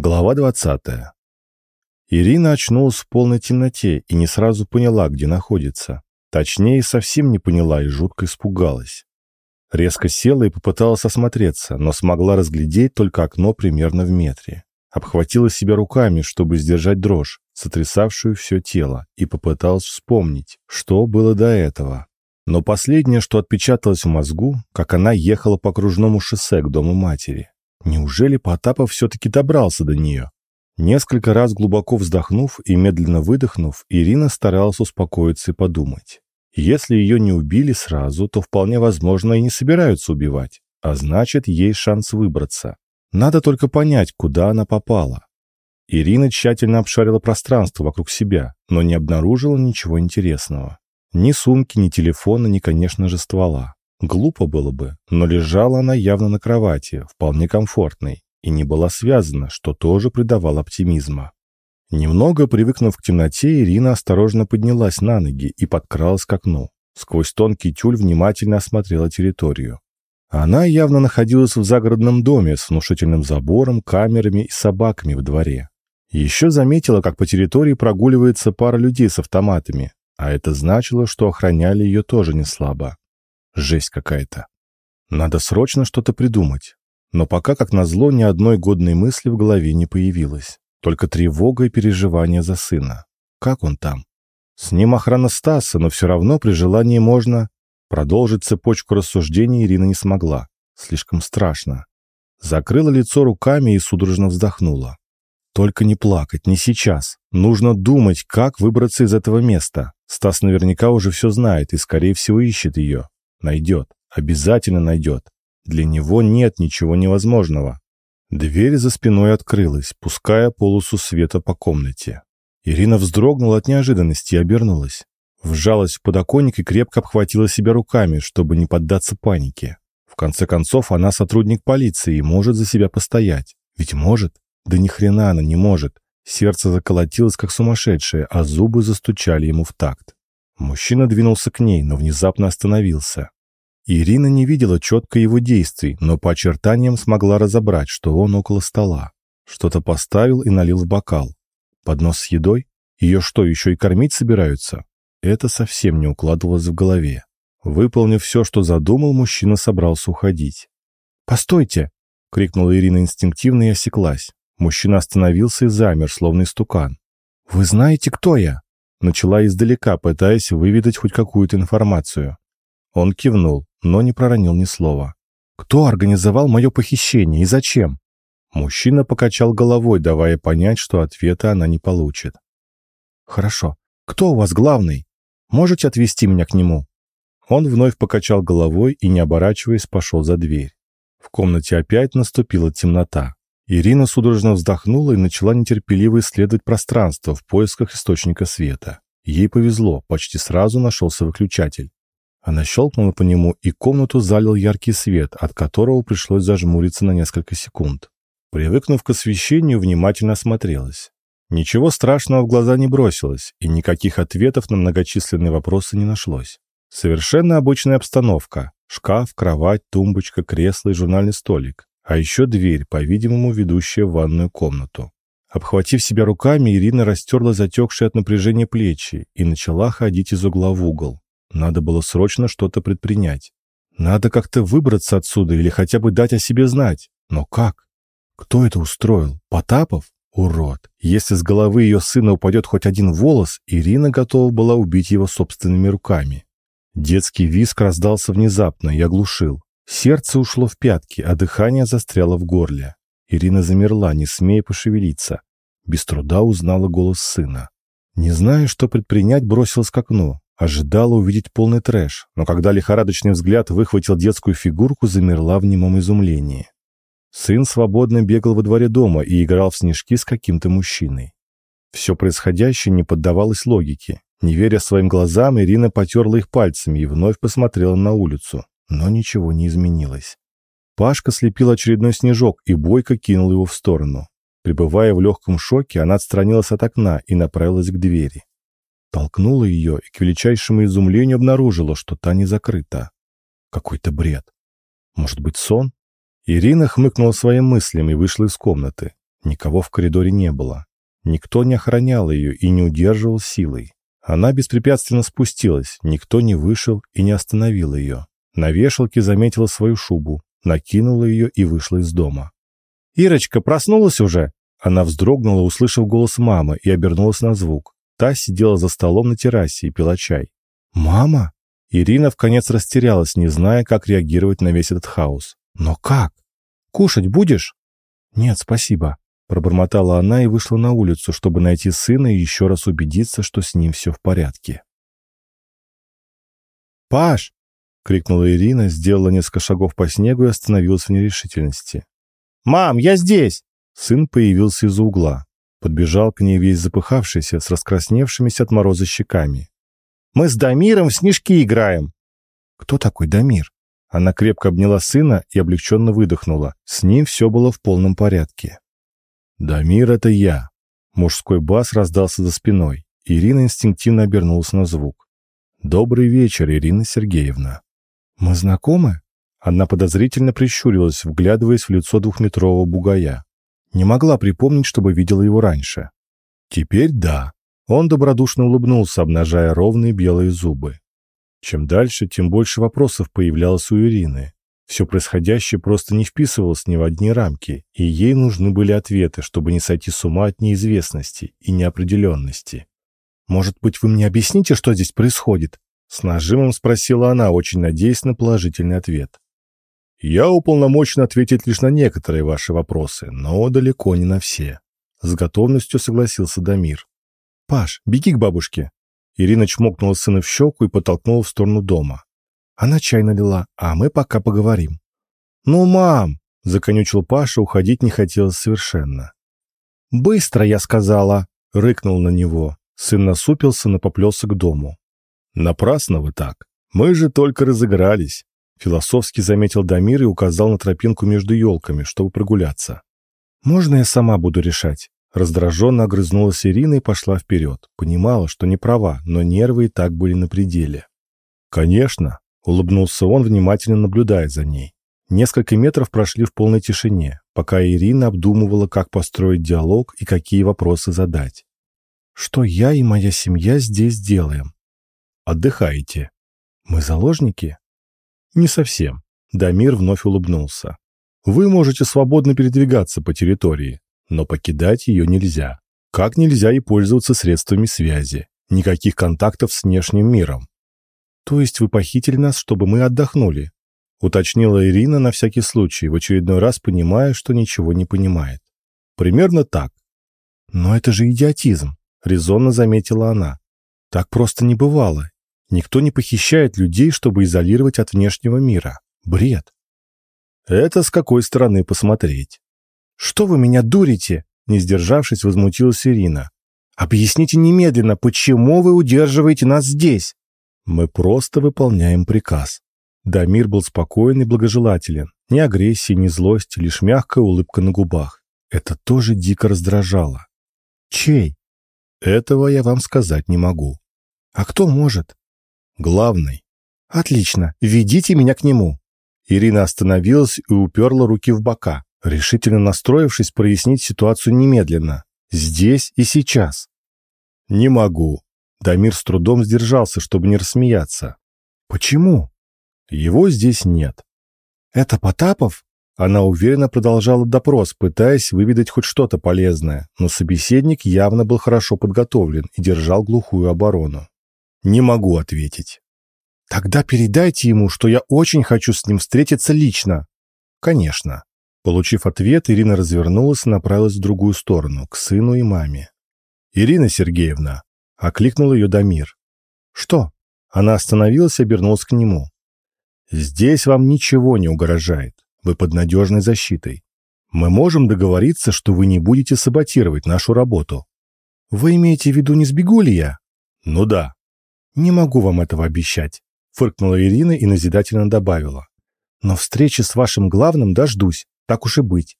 Глава 20. Ирина очнулась в полной темноте и не сразу поняла, где находится. Точнее, совсем не поняла и жутко испугалась. Резко села и попыталась осмотреться, но смогла разглядеть только окно примерно в метре. Обхватила себя руками, чтобы сдержать дрожь, сотрясавшую все тело, и попыталась вспомнить, что было до этого. Но последнее, что отпечаталось в мозгу, как она ехала по окружному шоссе к дому матери. Неужели Потапов все-таки добрался до нее? Несколько раз глубоко вздохнув и медленно выдохнув, Ирина старалась успокоиться и подумать. Если ее не убили сразу, то вполне возможно и не собираются убивать, а значит, есть шанс выбраться. Надо только понять, куда она попала. Ирина тщательно обшарила пространство вокруг себя, но не обнаружила ничего интересного. Ни сумки, ни телефона, ни, конечно же, ствола. Глупо было бы, но лежала она явно на кровати, вполне комфортной, и не была связана, что тоже придавало оптимизма. Немного привыкнув к темноте, Ирина осторожно поднялась на ноги и подкралась к окну. Сквозь тонкий тюль внимательно осмотрела территорию. Она явно находилась в загородном доме с внушительным забором, камерами и собаками в дворе. Еще заметила, как по территории прогуливается пара людей с автоматами, а это значило, что охраняли ее тоже не слабо. Жесть какая-то. Надо срочно что-то придумать. Но пока, как назло, ни одной годной мысли в голове не появилось. Только тревога и переживание за сына. Как он там? С ним охрана Стаса, но все равно при желании можно... Продолжить цепочку рассуждений Ирина не смогла. Слишком страшно. Закрыла лицо руками и судорожно вздохнула. Только не плакать, не сейчас. Нужно думать, как выбраться из этого места. Стас наверняка уже все знает и, скорее всего, ищет ее. Найдет. Обязательно найдет. Для него нет ничего невозможного. Дверь за спиной открылась, пуская полосу света по комнате. Ирина вздрогнула от неожиданности и обернулась. Вжалась в подоконник и крепко обхватила себя руками, чтобы не поддаться панике. В конце концов, она сотрудник полиции и может за себя постоять. Ведь может? Да ни хрена она не может. Сердце заколотилось, как сумасшедшее, а зубы застучали ему в такт. Мужчина двинулся к ней, но внезапно остановился. Ирина не видела четко его действий, но по очертаниям смогла разобрать, что он около стола. Что-то поставил и налил в бокал. Поднос с едой? Ее что, еще и кормить собираются? Это совсем не укладывалось в голове. Выполнив все, что задумал, мужчина собрался уходить. «Постойте!» — крикнула Ирина инстинктивно и осеклась. Мужчина остановился и замер, словно истукан. «Вы знаете, кто я?» Начала издалека, пытаясь выведать хоть какую-то информацию. Он кивнул, но не проронил ни слова. «Кто организовал мое похищение и зачем?» Мужчина покачал головой, давая понять, что ответа она не получит. «Хорошо. Кто у вас главный? Можете отвезти меня к нему?» Он вновь покачал головой и, не оборачиваясь, пошел за дверь. В комнате опять наступила темнота. Ирина судорожно вздохнула и начала нетерпеливо исследовать пространство в поисках источника света. Ей повезло, почти сразу нашелся выключатель. Она щелкнула по нему, и комнату залил яркий свет, от которого пришлось зажмуриться на несколько секунд. Привыкнув к освещению, внимательно осмотрелась. Ничего страшного в глаза не бросилось, и никаких ответов на многочисленные вопросы не нашлось. Совершенно обычная обстановка. Шкаф, кровать, тумбочка, кресло и журнальный столик а еще дверь, по-видимому, ведущая в ванную комнату. Обхватив себя руками, Ирина растерла затекшие от напряжения плечи и начала ходить из угла в угол. Надо было срочно что-то предпринять. Надо как-то выбраться отсюда или хотя бы дать о себе знать. Но как? Кто это устроил? Потапов? Урод. Если с головы ее сына упадет хоть один волос, Ирина готова была убить его собственными руками. Детский виск раздался внезапно и оглушил. Сердце ушло в пятки, а дыхание застряло в горле. Ирина замерла, не смея пошевелиться. Без труда узнала голос сына. Не зная, что предпринять, бросилась к окну. Ожидала увидеть полный трэш, но когда лихорадочный взгляд выхватил детскую фигурку, замерла в немом изумлении. Сын свободно бегал во дворе дома и играл в снежки с каким-то мужчиной. Все происходящее не поддавалось логике. Не веря своим глазам, Ирина потерла их пальцами и вновь посмотрела на улицу но ничего не изменилось. Пашка слепил очередной снежок и бойко кинул его в сторону. Пребывая в легком шоке, она отстранилась от окна и направилась к двери. Толкнула ее и к величайшему изумлению обнаружила, что та не закрыта. Какой-то бред. Может быть, сон? Ирина хмыкнула своим мыслям и вышла из комнаты. Никого в коридоре не было. Никто не охранял ее и не удерживал силой. Она беспрепятственно спустилась, никто не вышел и не остановил ее. На вешалке заметила свою шубу, накинула ее и вышла из дома. «Ирочка, проснулась уже?» Она вздрогнула, услышав голос мамы, и обернулась на звук. Та сидела за столом на террасе и пила чай. «Мама?» Ирина в конец растерялась, не зная, как реагировать на весь этот хаос. «Но как? Кушать будешь?» «Нет, спасибо», — пробормотала она и вышла на улицу, чтобы найти сына и еще раз убедиться, что с ним все в порядке. «Паш!» — крикнула Ирина, сделала несколько шагов по снегу и остановилась в нерешительности. «Мам, я здесь!» Сын появился из-за угла. Подбежал к ней весь запыхавшийся, с раскрасневшимися от мороза щеками. «Мы с Дамиром в снежки играем!» «Кто такой Дамир?» Она крепко обняла сына и облегченно выдохнула. С ним все было в полном порядке. «Дамир, это я!» Мужской бас раздался за спиной. Ирина инстинктивно обернулась на звук. «Добрый вечер, Ирина Сергеевна». «Мы знакомы?» Она подозрительно прищурилась, вглядываясь в лицо двухметрового бугая. Не могла припомнить, чтобы видела его раньше. Теперь да. Он добродушно улыбнулся, обнажая ровные белые зубы. Чем дальше, тем больше вопросов появлялось у Ирины. Все происходящее просто не вписывалось ни в одни рамки, и ей нужны были ответы, чтобы не сойти с ума от неизвестности и неопределенности. «Может быть, вы мне объясните, что здесь происходит?» С нажимом спросила она, очень надеясь на положительный ответ. Я уполномочен ответить лишь на некоторые ваши вопросы, но далеко не на все. С готовностью согласился Дамир. Паш, беги к бабушке. Ирина чмокнула сына в щеку и подтолкнула в сторону дома. Она чай налила, а мы пока поговорим. Ну, мам, законючил Паша, уходить не хотелось совершенно. Быстро, я сказала, рыкнул на него. Сын насупился, но поплелся к дому. Напрасно вы так. Мы же только разыгрались. Философски заметил Дамир и указал на тропинку между елками, чтобы прогуляться. «Можно я сама буду решать?» Раздраженно огрызнулась Ирина и пошла вперед. Понимала, что не права, но нервы и так были на пределе. «Конечно», — улыбнулся он, внимательно наблюдая за ней. Несколько метров прошли в полной тишине, пока Ирина обдумывала, как построить диалог и какие вопросы задать. «Что я и моя семья здесь делаем?» «Отдыхаете». «Мы заложники?» Не совсем. Дамир вновь улыбнулся. Вы можете свободно передвигаться по территории, но покидать ее нельзя. Как нельзя и пользоваться средствами связи. Никаких контактов с внешним миром. То есть вы похитили нас, чтобы мы отдохнули? Уточнила Ирина на всякий случай, в очередной раз понимая, что ничего не понимает. Примерно так. Но это же идиотизм, резонно заметила она. Так просто не бывало, Никто не похищает людей, чтобы изолировать от внешнего мира. Бред. Это с какой стороны посмотреть? Что вы меня дурите? Не сдержавшись, возмутилась Ирина. Объясните немедленно, почему вы удерживаете нас здесь? Мы просто выполняем приказ. Дамир был спокоен и благожелателен. Ни агрессии, ни злости, лишь мягкая улыбка на губах. Это тоже дико раздражало. Чей? Этого я вам сказать не могу. А кто может? Главный. Отлично, ведите меня к нему. Ирина остановилась и уперла руки в бока, решительно настроившись прояснить ситуацию немедленно, здесь и сейчас. Не могу. Дамир с трудом сдержался, чтобы не рассмеяться. Почему? Его здесь нет. Это Потапов? Она уверенно продолжала допрос, пытаясь выведать хоть что-то полезное, но собеседник явно был хорошо подготовлен и держал глухую оборону. Не могу ответить. Тогда передайте ему, что я очень хочу с ним встретиться лично. Конечно. Получив ответ, Ирина развернулась и направилась в другую сторону, к сыну и маме. «Ирина Сергеевна!» — окликнул ее Дамир. «Что?» Она остановилась и обернулась к нему. «Здесь вам ничего не угрожает. Вы под надежной защитой. Мы можем договориться, что вы не будете саботировать нашу работу». «Вы имеете в виду, не сбегу ли я?» «Ну да. «Не могу вам этого обещать», — фыркнула Ирина и назидательно добавила. «Но встречи с вашим главным дождусь, так уж и быть».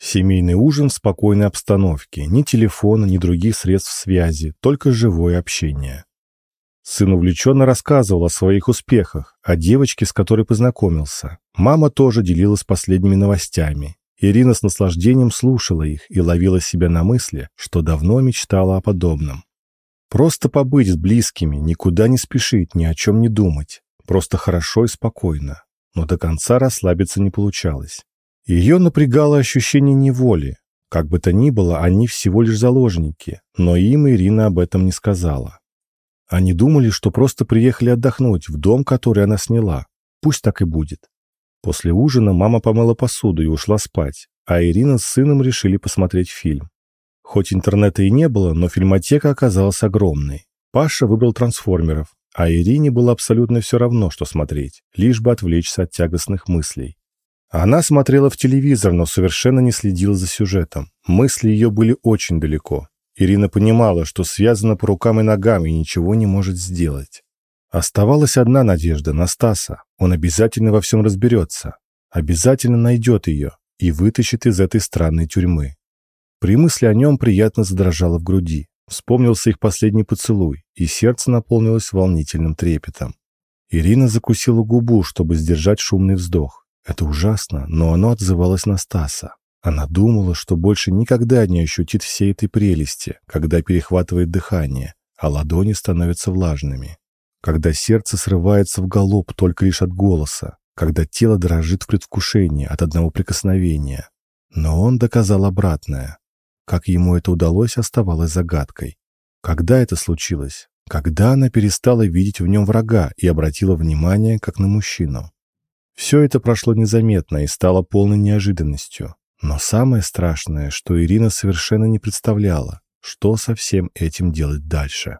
Семейный ужин в спокойной обстановке, ни телефона, ни других средств связи, только живое общение. Сын увлеченно рассказывал о своих успехах, о девочке, с которой познакомился. Мама тоже делилась последними новостями. Ирина с наслаждением слушала их и ловила себя на мысли, что давно мечтала о подобном. Просто побыть с близкими, никуда не спешить, ни о чем не думать. Просто хорошо и спокойно. Но до конца расслабиться не получалось. Ее напрягало ощущение неволи. Как бы то ни было, они всего лишь заложники, но им Ирина об этом не сказала. Они думали, что просто приехали отдохнуть в дом, который она сняла. Пусть так и будет. После ужина мама помыла посуду и ушла спать, а Ирина с сыном решили посмотреть фильм. Хоть интернета и не было, но фильмотека оказалась огромной. Паша выбрал трансформеров, а Ирине было абсолютно все равно, что смотреть, лишь бы отвлечься от тягостных мыслей. Она смотрела в телевизор, но совершенно не следила за сюжетом. Мысли ее были очень далеко. Ирина понимала, что связана по рукам и ногам и ничего не может сделать. Оставалась одна надежда на Стаса. Он обязательно во всем разберется. Обязательно найдет ее и вытащит из этой странной тюрьмы. При мысли о нем приятно задрожало в груди. Вспомнился их последний поцелуй, и сердце наполнилось волнительным трепетом. Ирина закусила губу, чтобы сдержать шумный вздох. Это ужасно, но оно отзывалось на Стаса. Она думала, что больше никогда не ощутит всей этой прелести, когда перехватывает дыхание, а ладони становятся влажными. Когда сердце срывается в галоп только лишь от голоса, когда тело дрожит в предвкушении от одного прикосновения. Но он доказал обратное. Как ему это удалось, оставалось загадкой. Когда это случилось? Когда она перестала видеть в нем врага и обратила внимание как на мужчину? Все это прошло незаметно и стало полной неожиданностью. Но самое страшное, что Ирина совершенно не представляла, что со всем этим делать дальше.